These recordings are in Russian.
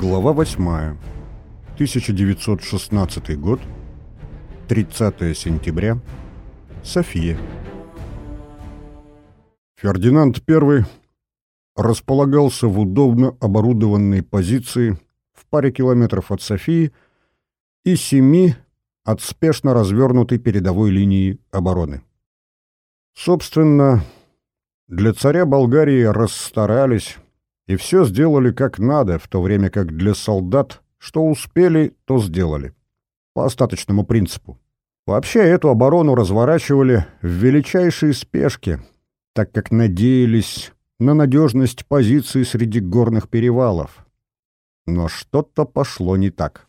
Глава 8. 1916 год. 30 сентября. София. Фердинанд I располагался в удобно оборудованной позиции в паре километров от Софии и семи от спешно развернутой передовой линии обороны. Собственно, для царя Болгарии расстарались и все сделали как надо, в то время как для солдат что успели, то сделали. По остаточному принципу. Вообще эту оборону разворачивали в величайшей спешке, так как надеялись на надежность позиций среди горных перевалов. Но что-то пошло не так.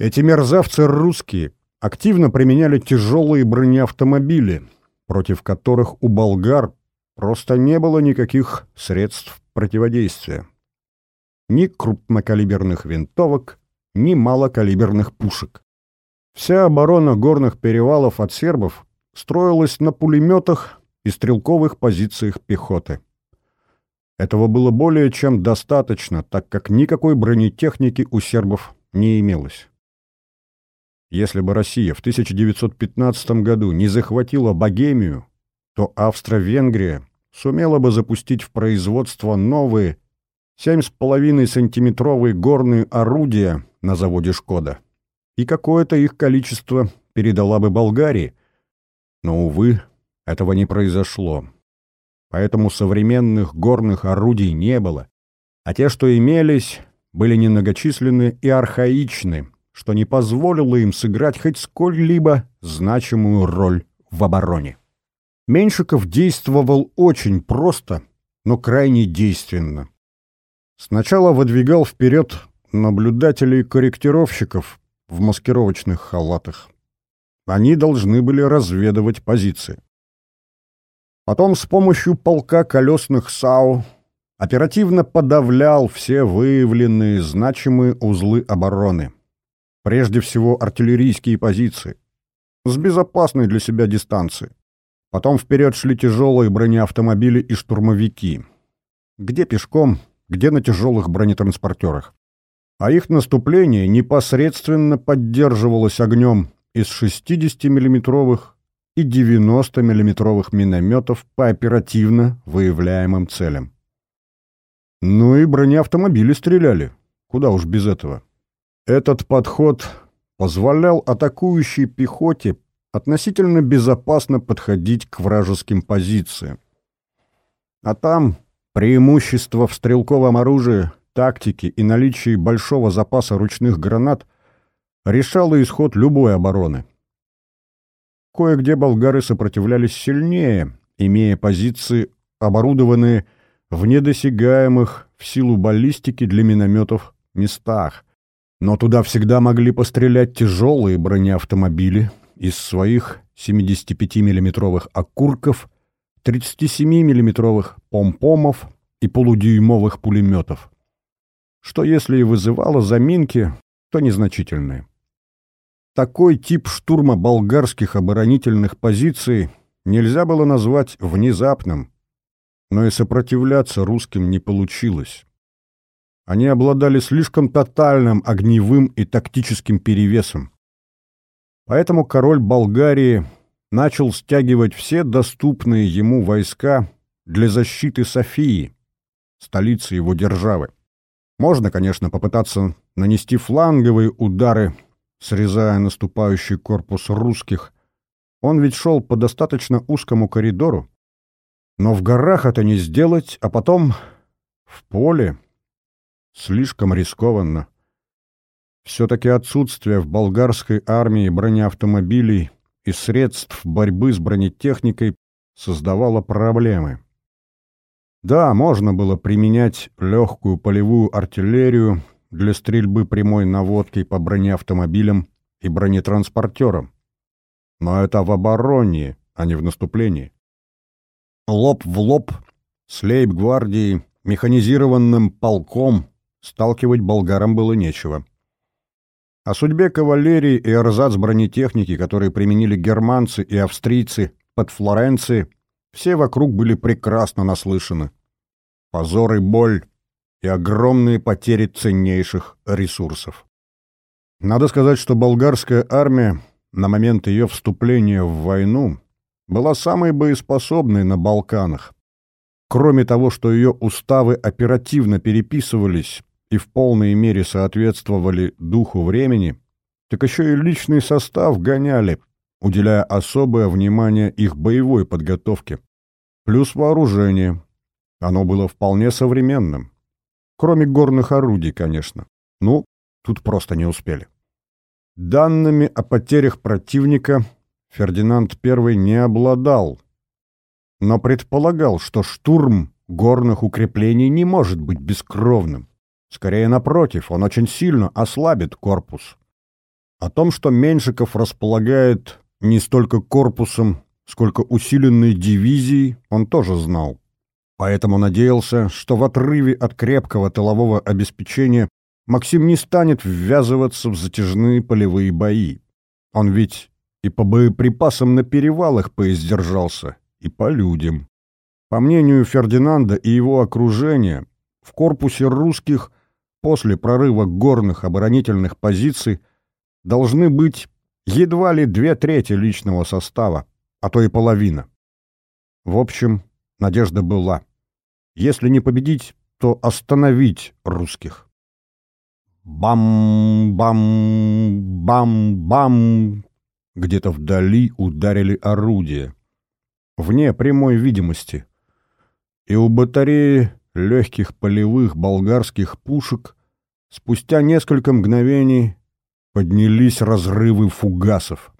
Эти мерзавцы русские активно применяли тяжелые бронеавтомобили, против которых у болгар просто не было никаких средств противодействия. Ни крупнокалиберных винтовок, ни малокалиберных пушек. Вся оборона горных перевалов от сербов строилась на пулеметах и стрелковых позициях пехоты. Этого было более чем достаточно, так как никакой бронетехники у сербов не имелось. Если бы Россия в 1915 году не захватила Богемию, то Австро-Венгрия сумела бы запустить в производство новые 7,5-сантиметровые горные орудия на заводе «Шкода». И какое-то их количество передала бы Болгарии. Но, увы, этого не произошло. Поэтому современных горных орудий не было, а те, что имелись, были немногочисленны и архаичны, что не позволило им сыграть хоть сколь-либо значимую роль в обороне. Меньшиков действовал очень просто, но крайне действенно. Сначала выдвигал вперед наблюдателей-корректировщиков в маскировочных халатах. Они должны были разведывать позиции. Потом с помощью полка колесных САУ оперативно подавлял все выявленные значимые узлы обороны. Прежде всего артиллерийские позиции. С безопасной для себя дистанции. Потом вперед шли тяжелые бронеавтомобили и штурмовики. Где пешком, где на тяжелых бронетранспортерах. А их наступление непосредственно поддерживалось огнем из 60 миллиметровых и 90 миллиметровых минометов по оперативно выявляемым целям. Ну и бронеавтомобили стреляли. Куда уж без этого. Этот подход позволял атакующей пехоте относительно безопасно подходить к вражеским позициям. А там преимущество в стрелковом оружии, тактике и наличии большого запаса ручных гранат решало исход любой обороны. Кое-где болгары сопротивлялись сильнее, имея позиции, оборудованные в недосягаемых в силу баллистики для минометов местах. Но туда всегда могли пострелять тяжелые бронеавтомобили из своих 75 миллиметровых окурков, 37 миллиметровых помпомов и полудюймовых пулеметов. Что если и вызывало заминки, то незначительные. Такой тип штурма болгарских оборонительных позиций нельзя было назвать внезапным, но и сопротивляться русским не получилось. Они обладали слишком тотальным огневым и тактическим перевесом. Поэтому король Болгарии начал стягивать все доступные ему войска для защиты Софии, столицы его державы. Можно, конечно, попытаться нанести фланговые удары, срезая наступающий корпус русских. Он ведь шел по достаточно узкому коридору. Но в горах это не сделать, а потом в поле слишком рискованно. Все-таки отсутствие в болгарской армии бронеавтомобилей и средств борьбы с бронетехникой создавало проблемы. Да, можно было применять легкую полевую артиллерию для стрельбы прямой наводкой по бронеавтомобилям и бронетранспортерам. Но это в обороне, а не в наступлении. Лоб в лоб с лейб-гвардией, механизированным полком сталкивать болгарам было нечего. О судьбе кавалерии и эрзац бронетехники, которые применили германцы и австрийцы под Флоренцией, все вокруг были прекрасно наслышаны. Позор и боль и огромные потери ценнейших ресурсов. Надо сказать, что болгарская армия на момент ее вступления в войну была самой боеспособной на Балканах. Кроме того, что ее уставы оперативно переписывались и в полной мере соответствовали духу времени, так еще и личный состав гоняли, уделяя особое внимание их боевой подготовке. Плюс вооружение. Оно было вполне современным. Кроме горных орудий, конечно. Ну, тут просто не успели. Данными о потерях противника Фердинанд I не обладал, но предполагал, что штурм горных укреплений не может быть бескровным. Скорее, напротив, он очень сильно ослабит корпус. О том, что Меньшиков располагает не столько корпусом, сколько усиленной дивизией, он тоже знал. Поэтому надеялся, что в отрыве от крепкого тылового обеспечения Максим не станет ввязываться в затяжные полевые бои. Он ведь и по боеприпасам на перевалах поиздержался, и по людям. По мнению Фердинанда и его окружения, в корпусе русских после прорыва горных оборонительных позиций должны быть едва ли две трети личного состава, а то и половина. В общем, надежда была. Если не победить, то остановить русских. Бам-бам-бам-бам! Где-то вдали ударили орудия. Вне прямой видимости. И у батареи легких полевых болгарских пушек спустя несколько мгновений поднялись разрывы фугасов.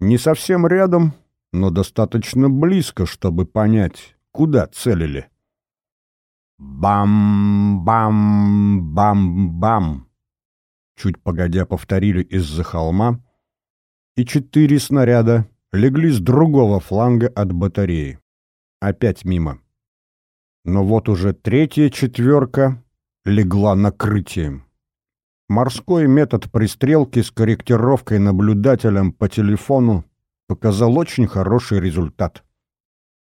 Не совсем рядом, но достаточно близко, чтобы понять, куда целили. Бам-бам-бам-бам! Чуть погодя повторили из-за холма, и четыре снаряда легли с другого фланга от батареи. Опять мимо. Но вот уже третья четверка легла накрытием. Морской метод пристрелки с корректировкой наблюдателем по телефону показал очень хороший результат.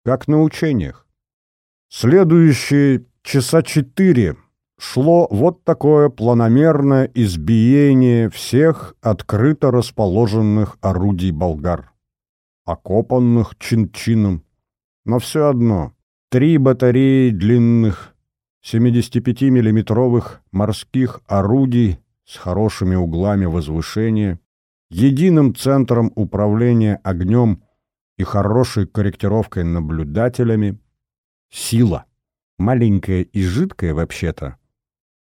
Как на учениях. Следующие часа четыре шло вот такое планомерное избиение всех открыто расположенных орудий болгар. Окопанных чин-чином. Но все одно. Три батареи длинных 75-миллиметровых морских орудий с хорошими углами возвышения, единым центром управления огнем и хорошей корректировкой наблюдателями. Сила. Маленькая и жидкая вообще-то,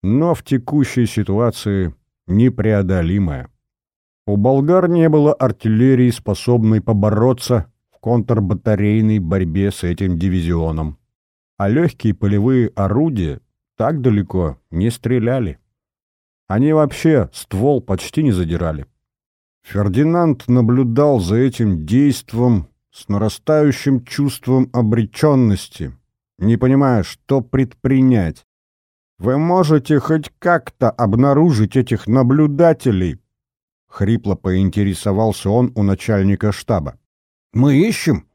но в текущей ситуации непреодолимая. У болгар не было артиллерии, способной побороться в контрбатарейной борьбе с этим дивизионом. А легкие полевые орудия так далеко не стреляли. Они вообще ствол почти не задирали. Фердинанд наблюдал за этим действом с нарастающим чувством обреченности, не понимая, что предпринять. «Вы можете хоть как-то обнаружить этих наблюдателей?» — хрипло поинтересовался он у начальника штаба. «Мы ищем,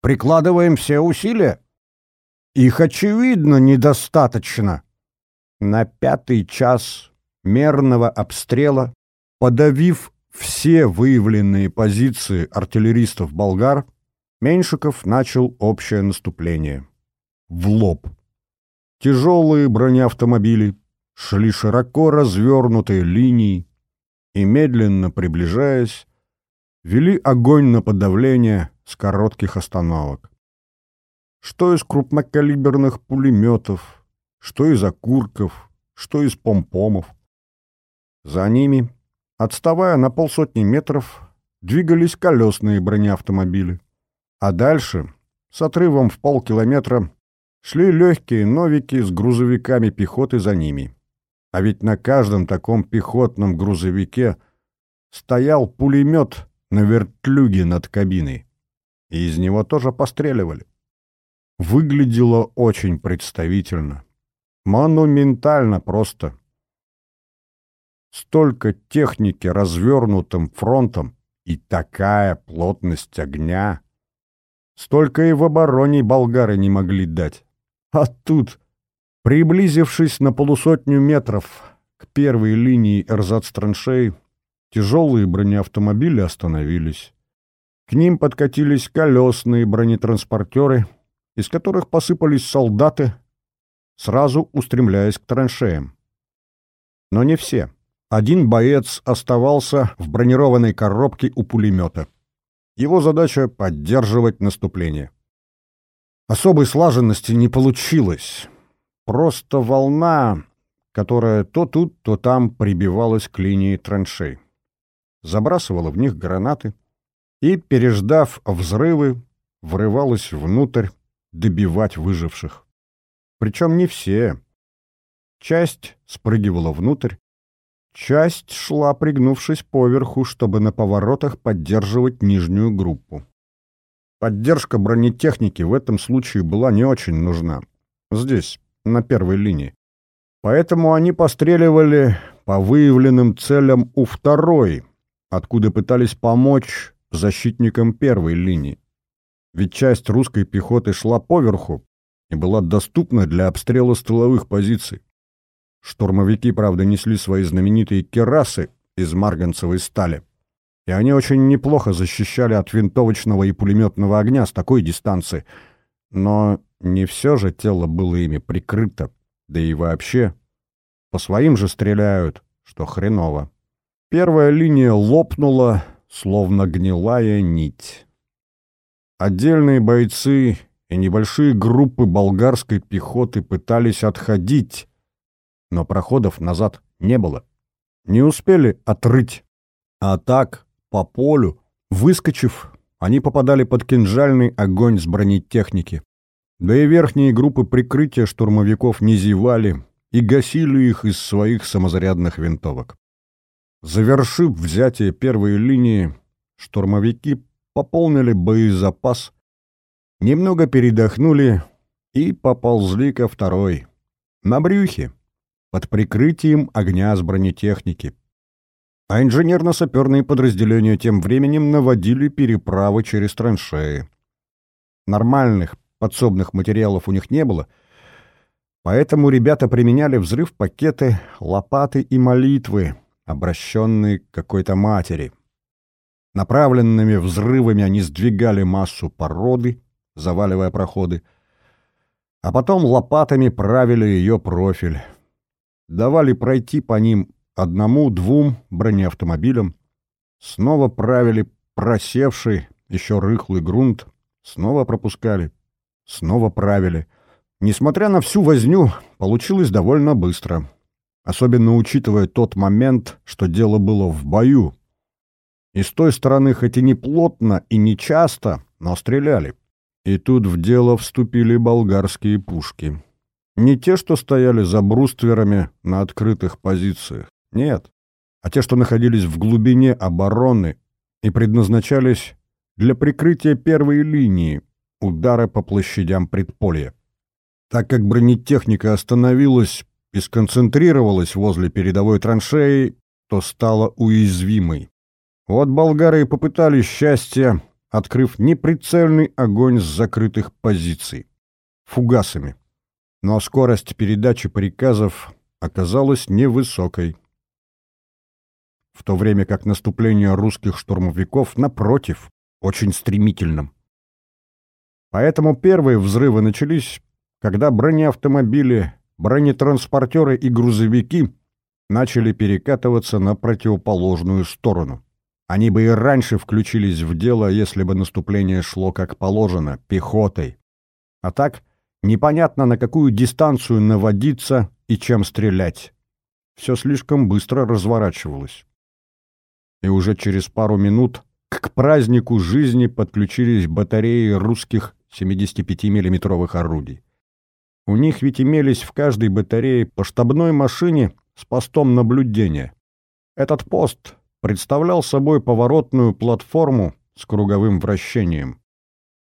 прикладываем все усилия. Их, очевидно, недостаточно». На пятый час мерного обстрела, подавив все выявленные позиции артиллеристов болгар, Меньшиков начал общее наступление. В лоб. Тяжелые бронеавтомобили шли широко развернутые линии и, медленно приближаясь, вели огонь на подавление с коротких остановок. Что из крупнокалиберных пулеметов, что из окурков, что из помпомов. За ними, отставая на полсотни метров, двигались колесные бронеавтомобили. А дальше, с отрывом в полкилометра, шли легкие новики с грузовиками пехоты за ними. А ведь на каждом таком пехотном грузовике стоял пулемет на вертлюге над кабиной. И из него тоже постреливали. Выглядело очень представительно. Монументально просто. Столько техники развернутым фронтом и такая плотность огня. Столько и в обороне болгары не могли дать. А тут Приблизившись на полусотню метров к первой линии эрзац-траншей, тяжелые бронеавтомобили остановились. К ним подкатились колесные бронетранспортеры, из которых посыпались солдаты, сразу устремляясь к траншеям. Но не все. Один боец оставался в бронированной коробке у пулемета. Его задача — поддерживать наступление. Особой слаженности не получилось. Просто волна, которая то тут, то там прибивалась к линии траншей. Забрасывала в них гранаты и, переждав взрывы, врывалась внутрь добивать выживших. Причем не все. Часть спрыгивала внутрь, часть шла, пригнувшись поверху, чтобы на поворотах поддерживать нижнюю группу. Поддержка бронетехники в этом случае была не очень нужна. Здесь, на первой линии. Поэтому они постреливали по выявленным целям у второй, откуда пытались помочь защитникам первой линии. Ведь часть русской пехоты шла поверху и была доступна для обстрела с тыловых позиций. Штурмовики, правда, несли свои знаменитые керасы из марганцевой стали, и они очень неплохо защищали от винтовочного и пулеметного огня с такой дистанции, но не все же тело было ими прикрыто, да и вообще. По своим же стреляют, что хреново. Первая линия лопнула, словно гнилая нить. Отдельные бойцы и небольшие группы болгарской пехоты пытались отходить, но проходов назад не было. Не успели отрыть. А так, по полю, выскочив, они попадали под кинжальный огонь с бронетехники. Да и верхние группы прикрытия штурмовиков не зевали и гасили их из своих самозарядных винтовок. Завершив взятие первой линии, штурмовики пополнили боезапас, немного передохнули и поползли ко второй. На брюхе, под прикрытием огня с бронетехники. А инженерно-саперные подразделения тем временем наводили переправы через траншеи. Нормальных подсобных материалов у них не было, поэтому ребята применяли взрыв-пакеты, лопаты и молитвы, обращенные к какой-то матери. Направленными взрывами они сдвигали массу породы, заваливая проходы, а потом лопатами правили ее профиль. Давали пройти по ним одному-двум бронеавтомобилям, снова правили просевший, еще рыхлый грунт, снова пропускали, снова правили. Несмотря на всю возню, получилось довольно быстро особенно учитывая тот момент, что дело было в бою. И с той стороны хоть и не плотно и не часто, но стреляли. И тут в дело вступили болгарские пушки. Не те, что стояли за брустверами на открытых позициях, нет, а те, что находились в глубине обороны и предназначались для прикрытия первой линии, удара по площадям предполья. Так как бронетехника остановилась и сконцентрировалась возле передовой траншеи, то стала уязвимой. Вот болгары и попытались счастье, открыв неприцельный огонь с закрытых позиций. Фугасами. Но скорость передачи приказов оказалась невысокой. В то время как наступление русских штурмовиков, напротив, очень стремительным. Поэтому первые взрывы начались, когда бронеавтомобили бронетранспортеры и грузовики начали перекатываться на противоположную сторону. Они бы и раньше включились в дело, если бы наступление шло как положено, пехотой. А так, непонятно на какую дистанцию наводиться и чем стрелять. Все слишком быстро разворачивалось. И уже через пару минут к празднику жизни подключились батареи русских 75 миллиметровых орудий. У них ведь имелись в каждой батарее по штабной машине с постом наблюдения. Этот пост представлял собой поворотную платформу с круговым вращением.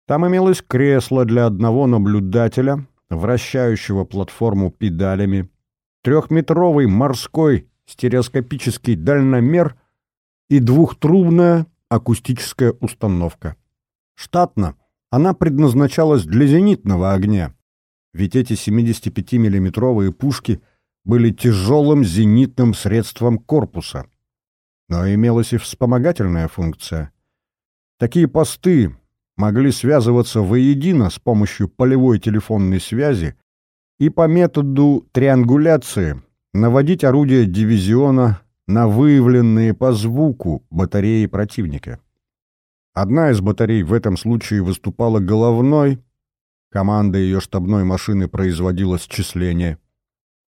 Там имелось кресло для одного наблюдателя, вращающего платформу педалями, трехметровый морской стереоскопический дальномер и двухтрубная акустическая установка. Штатно она предназначалась для зенитного огня, ведь эти 75-миллиметровые пушки были тяжелым зенитным средством корпуса. Но имелась и вспомогательная функция. Такие посты могли связываться воедино с помощью полевой телефонной связи и по методу триангуляции наводить орудия дивизиона на выявленные по звуку батареи противника. Одна из батарей в этом случае выступала головной, команда ее штабной машины производила счисление,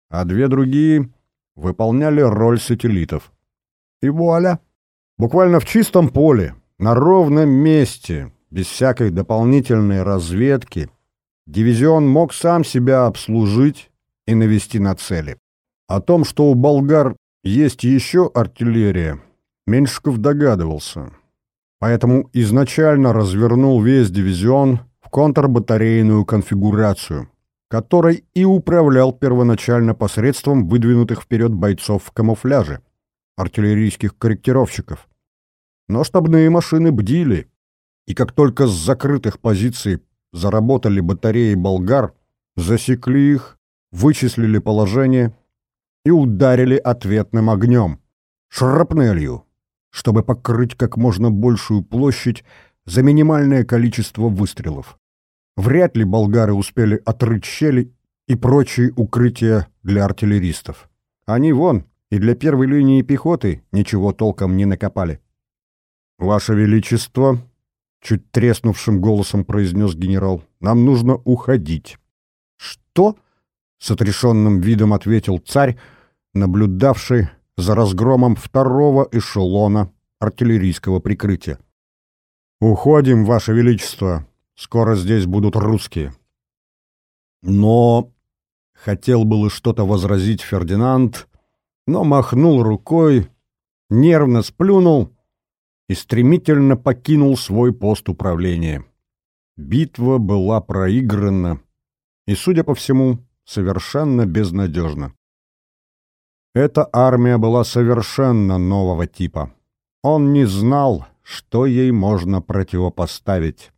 а две другие выполняли роль сателлитов. И вуаля! Буквально в чистом поле, на ровном месте, без всякой дополнительной разведки, дивизион мог сам себя обслужить и навести на цели. О том, что у болгар есть еще артиллерия, Меньшиков догадывался. Поэтому изначально развернул весь дивизион в контрбатарейную конфигурацию, которой и управлял первоначально посредством выдвинутых вперед бойцов в камуфляже, артиллерийских корректировщиков. Но штабные машины бдили, и как только с закрытых позиций заработали батареи болгар, засекли их, вычислили положение и ударили ответным огнем, шрапнелью, чтобы покрыть как можно большую площадь за минимальное количество выстрелов. Вряд ли болгары успели отрыть щели и прочие укрытия для артиллеристов. Они вон и для первой линии пехоты ничего толком не накопали. «Ваше Величество», — чуть треснувшим голосом произнес генерал, — «нам нужно уходить». «Что?» — с отрешенным видом ответил царь, наблюдавший за разгромом второго эшелона артиллерийского прикрытия. «Уходим, Ваше Величество. Скоро здесь будут русские». Но хотел было что-то возразить Фердинанд, но махнул рукой, нервно сплюнул и стремительно покинул свой пост управления. Битва была проиграна и, судя по всему, совершенно безнадежна. Эта армия была совершенно нового типа. Он не знал, что ей можно противопоставить.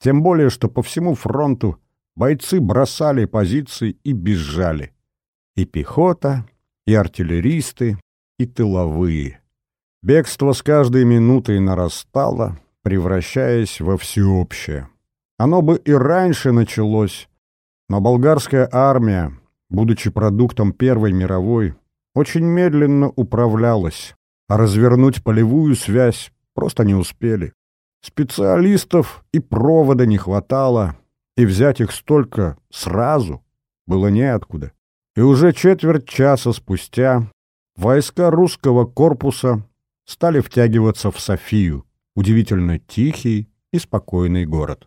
Тем более, что по всему фронту бойцы бросали позиции и бежали. И пехота, и артиллеристы, и тыловые. Бегство с каждой минутой нарастало, превращаясь во всеобщее. Оно бы и раньше началось, но болгарская армия, будучи продуктом Первой мировой, очень медленно управлялась, а развернуть полевую связь просто не успели. Специалистов и провода не хватало, и взять их столько сразу было неоткуда. И уже четверть часа спустя войска русского корпуса стали втягиваться в Софию, удивительно тихий и спокойный город.